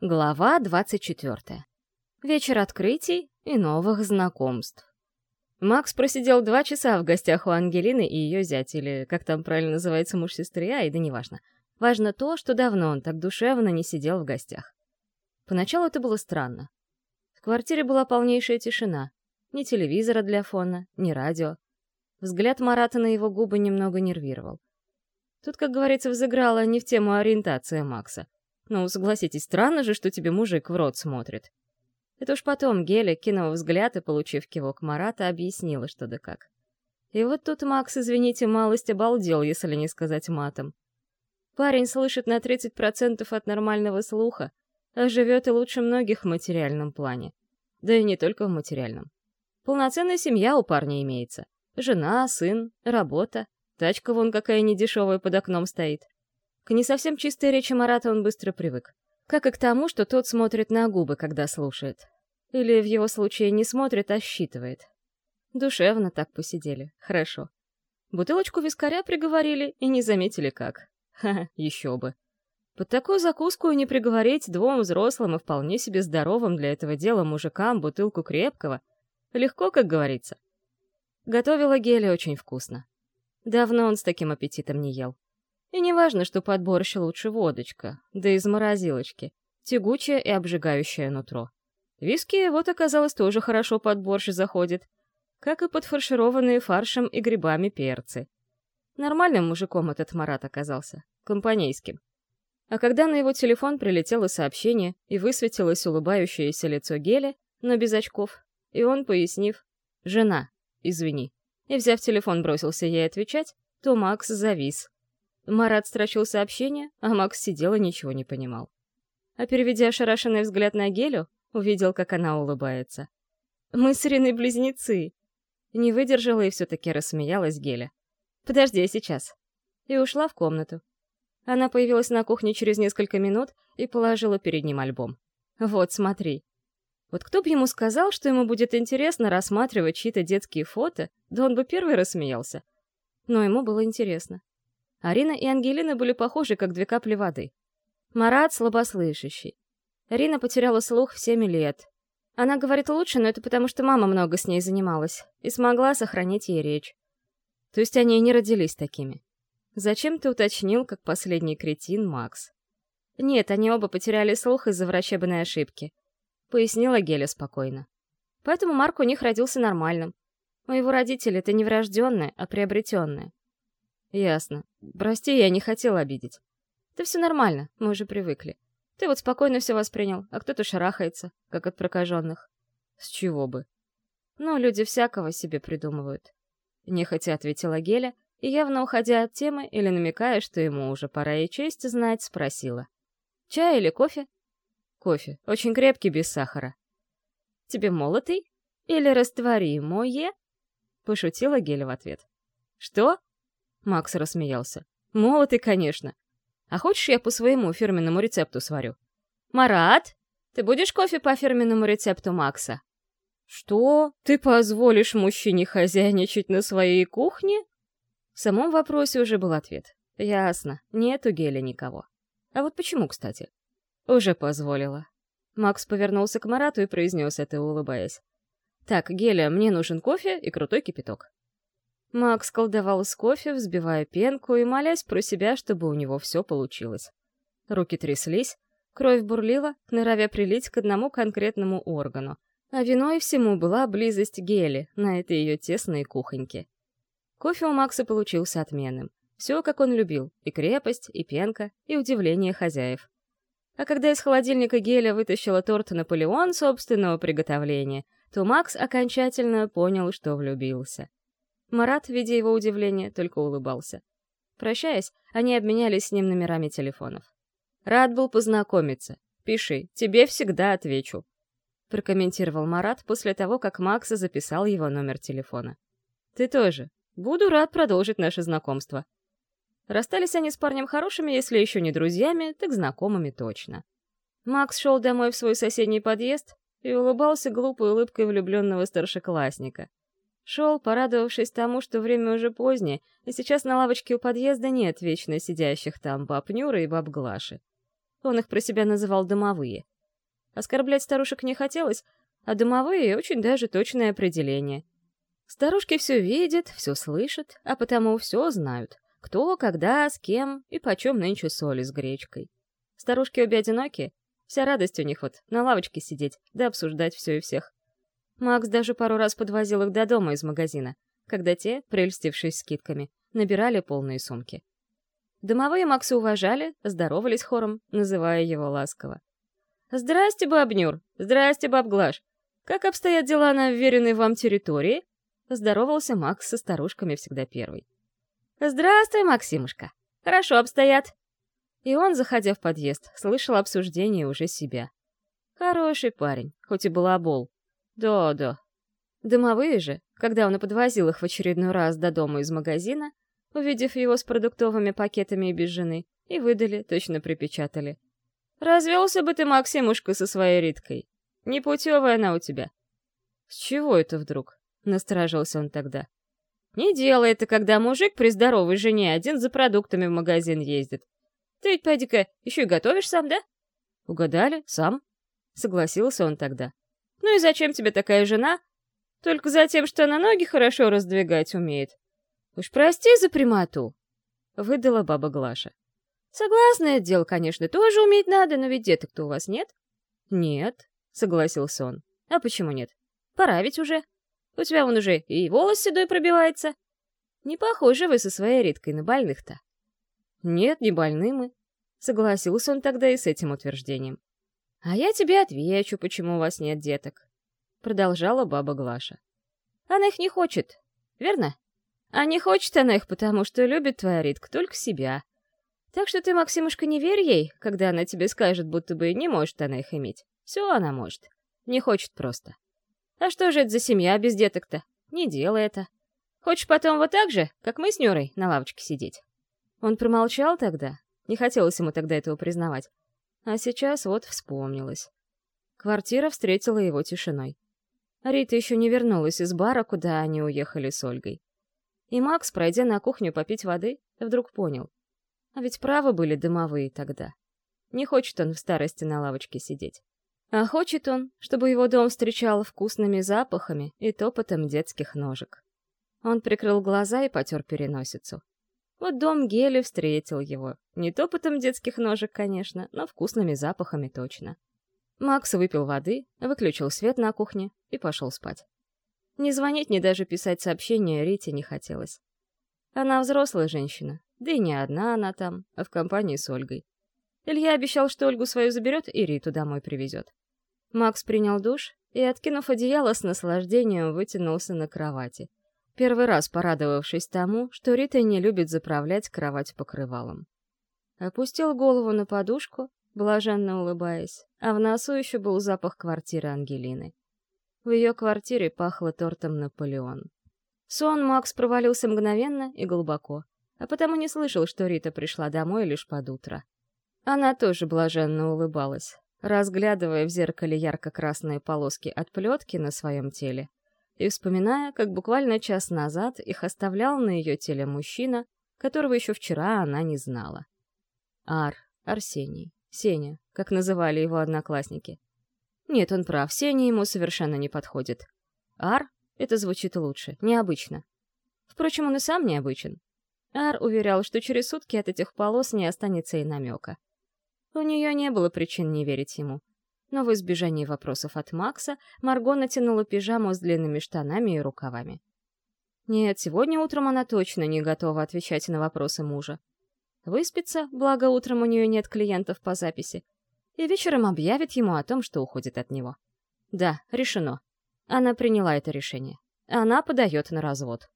Глава 24. Вечер открытий и новых знакомств. Макс просидел два часа в гостях у Ангелины и ее зятя, или как там правильно называется муж сестры, а, и да неважно. Важно то, что давно он так душевно не сидел в гостях. Поначалу это было странно. В квартире была полнейшая тишина. Ни телевизора для фона, ни радио. Взгляд Марата на его губы немного нервировал. Тут, как говорится, взыграла не в тему ориентация Макса — ну, согласитесь, странно же, что тебе мужик в рот смотрит. Это уж потом Геля, кинув взгляд и получив кивок Марата, объяснила, что да как. И вот тут Макс, извините, малость обалдел, если не сказать матом. Парень слышит на 30% от нормального слуха, а живет и лучше многих в материальном плане. Да и не только в материальном. Полноценная семья у парня имеется. Жена, сын, работа, тачка вон какая недешевая под окном стоит. К не совсем чистой речи Марата он быстро привык. Как и к тому, что тот смотрит на губы, когда слушает. Или в его случае не смотрит, а считывает. Душевно так посидели. Хорошо. Бутылочку вискаря приговорили и не заметили как. Ха, еще бы. Под такую закуску и не приговорить двум взрослым и вполне себе здоровым для этого дела мужикам бутылку крепкого. Легко, как говорится. Готовила Геля очень вкусно. Давно он с таким аппетитом не ел. И не важно, что под борщ лучше водочка, да из морозилочки, тягучее и обжигающее нутро. Виски вот оказалось тоже хорошо под борщ заходит, как и подфаршированные фаршем и грибами перцы. Нормальным мужиком этот Марат оказался, компанейским. А когда на его телефон прилетело сообщение и высветилось улыбающееся лицо Гели, но без очков, и он, пояснив «Жена, извини», и, взяв телефон, бросился ей отвечать, то Макс завис, Марат строчил сообщение, а Макс сидел и ничего не понимал. А переведя ошарашенный взгляд на Гелю, увидел, как она улыбается. «Мы с Ириной близнецы!» Не выдержала и все-таки рассмеялась Геля. «Подожди, сейчас». И ушла в комнату. Она появилась на кухне через несколько минут и положила перед ним альбом. «Вот, смотри». Вот кто бы ему сказал, что ему будет интересно рассматривать чьи-то детские фото, да он бы первый рассмеялся. Но ему было интересно. Арина и Ангелина были похожи, как две капли воды. Марат слабослышащий. Арина потеряла слух в семь лет. Она говорит лучше, но это потому, что мама много с ней занималась и смогла сохранить ей речь. То есть они и не родились такими. Зачем ты уточнил, как последний кретин Макс? Нет, они оба потеряли слух из-за врачебной ошибки. Пояснила Геля спокойно. Поэтому Марк у них родился нормальным. У его родителей это не врожденное, а приобретенное. Ясно. Прости, я не хотел обидеть. Да все нормально, мы уже привыкли. Ты вот спокойно все воспринял, а кто-то шарахается, как от прокаженных. С чего бы? Ну, люди всякого себе придумывают. Нехотя ответила Геля, и явно уходя от темы или намекая, что ему уже пора и честь знать, спросила. «Чай или кофе?» «Кофе. Очень крепкий, без сахара». «Тебе молотый? Или растворимое?» Пошутила Геля в ответ. «Что?» Макс рассмеялся. «Молотый, конечно. А хочешь, я по своему фирменному рецепту сварю?» «Марат, ты будешь кофе по фирменному рецепту Макса?» «Что? Ты позволишь мужчине хозяйничать на своей кухне?» В самом вопросе уже был ответ. «Ясно, нету геля никого. А вот почему, кстати?» «Уже позволила». Макс повернулся к Марату и произнес это, улыбаясь. «Так, Геля, мне нужен кофе и крутой кипяток». Макс колдовал с кофе, взбивая пенку и молясь про себя, чтобы у него все получилось. Руки тряслись, кровь бурлила, норовя прилить к одному конкретному органу, а виной всему была близость Гели на этой ее тесной кухоньке. Кофе у Макса получился отменным. Все, как он любил, и крепость, и пенка, и удивление хозяев. А когда из холодильника Геля вытащила торт Наполеон собственного приготовления, то Макс окончательно понял, что влюбился. Марат, видя его удивление, только улыбался. Прощаясь, они обменялись с ним номерами телефонов. «Рад был познакомиться. Пиши, тебе всегда отвечу», — прокомментировал Марат после того, как Макс записал его номер телефона. «Ты тоже. Буду рад продолжить наше знакомство». Расстались они с парнем хорошими, если еще не друзьями, так знакомыми точно. Макс шел домой в свой соседний подъезд и улыбался глупой улыбкой влюбленного старшеклассника. Шел, порадовавшись тому, что время уже позднее, и сейчас на лавочке у подъезда нет вечно сидящих там баб Нюры и баб Глаши. Он их про себя называл «домовые». Оскорблять старушек не хотелось, а домовые — очень даже точное определение. Старушки все видят, все слышат, а потому все знают. Кто, когда, с кем и почем нынче соли с гречкой. Старушки обе одинокие, вся радость у них вот на лавочке сидеть, да обсуждать все и всех. Макс даже пару раз подвозил их до дома из магазина, когда те, прельстившись скидками, набирали полные сумки. Домовые Макса уважали, здоровались хором, называя его ласково. «Здрасте, бабнюр! Здрасте, бабглаш! Как обстоят дела на вверенной вам территории?» Здоровался Макс со старушками всегда первый. «Здравствуй, Максимушка! Хорошо обстоят!» И он, заходя в подъезд, слышал обсуждение уже себя. Хороший парень, хоть и балабол. Да-да. Домовые же, когда он и подвозил их в очередной раз до дома из магазина, увидев его с продуктовыми пакетами и без жены, и выдали, точно припечатали. «Развелся бы ты, Максимушка, со своей Риткой. Непутевая она у тебя». «С чего это вдруг?» — насторожился он тогда. «Не делай это, когда мужик при здоровой жене один за продуктами в магазин ездит. Ты ведь, поди-ка, еще и готовишь сам, да?» «Угадали, сам», — согласился он тогда. «Ну и зачем тебе такая жена? Только за тем, что она ноги хорошо раздвигать умеет. «Уж прости за прямоту», — выдала баба Глаша. «Согласна, это дело, конечно, тоже уметь надо, но ведь деток-то у вас нет?» «Нет», — согласился он. «А почему нет? Пора ведь уже. У тебя вон уже и волос седой пробивается. Не похожи вы со своей редкой на больных-то». «Нет, не больны мы», — согласился он тогда и с этим утверждением. «А я тебе отвечу, почему у вас нет деток», — продолжала баба Глаша. «Она их не хочет, верно?» А не хочет она их, потому что любит твоя Ритка только себя. Так что ты, Максимушка, не верь ей, когда она тебе скажет, будто бы не может она их иметь. Все она может. Не хочет просто. А что же это за семья без деток-то? Не делай это. Хочешь потом вот так же, как мы с Нюрой, на лавочке сидеть?» Он промолчал тогда. Не хотелось ему тогда этого признавать. А сейчас вот вспомнилось. Квартира встретила его тишиной. Рита еще не вернулась из бара, куда они уехали с Ольгой. И Макс, пройдя на кухню попить воды, вдруг понял. А ведь правы были дымовые тогда. Не хочет он в старости на лавочке сидеть. А хочет он, чтобы его дом встречал вкусными запахами и топотом детских ножек. Он прикрыл глаза и потер переносицу. Вот дом Гели встретил его. Не топотом детских ножек, конечно, но вкусными запахами точно. Макс выпил воды, выключил свет на кухне и пошел спать. Ни звонить, ни даже писать сообщения Рите не хотелось. Она взрослая женщина, да и не одна она там, а в компании с Ольгой. Илья обещал, что Ольгу свою заберет и Риту домой привезет. Макс принял душ и, откинув одеяло с наслаждением, вытянулся на кровати. Первый раз порадовавшись тому, что Рита не любит заправлять кровать покрывалом. Опустил голову на подушку, блаженно улыбаясь, а в носу еще был запах квартиры Ангелины. В ее квартире пахло тортом «Наполеон». Сон Макс провалился мгновенно и глубоко, а потому не слышал, что Рита пришла домой лишь под утро. Она тоже блаженно улыбалась, разглядывая в зеркале ярко-красные полоски от плетки на своем теле и вспоминая, как буквально час назад их оставлял на ее теле мужчина, которого еще вчера она не знала. Ар, Арсений, Сеня, как называли его одноклассники. Нет, он прав, Сеня ему совершенно не подходит. Ар — это звучит лучше, необычно. Впрочем, он и сам необычен. Ар уверял, что через сутки от этих полос не останется и намека. У нее не было причин не верить ему. Но в избежании вопросов от Макса Марго натянула пижаму с длинными штанами и рукавами. Нет, сегодня утром она точно не готова отвечать на вопросы мужа. Выспится, благо утром у нее нет клиентов по записи, и вечером объявит ему о том, что уходит от него. Да, решено. Она приняла это решение. Она подает на развод.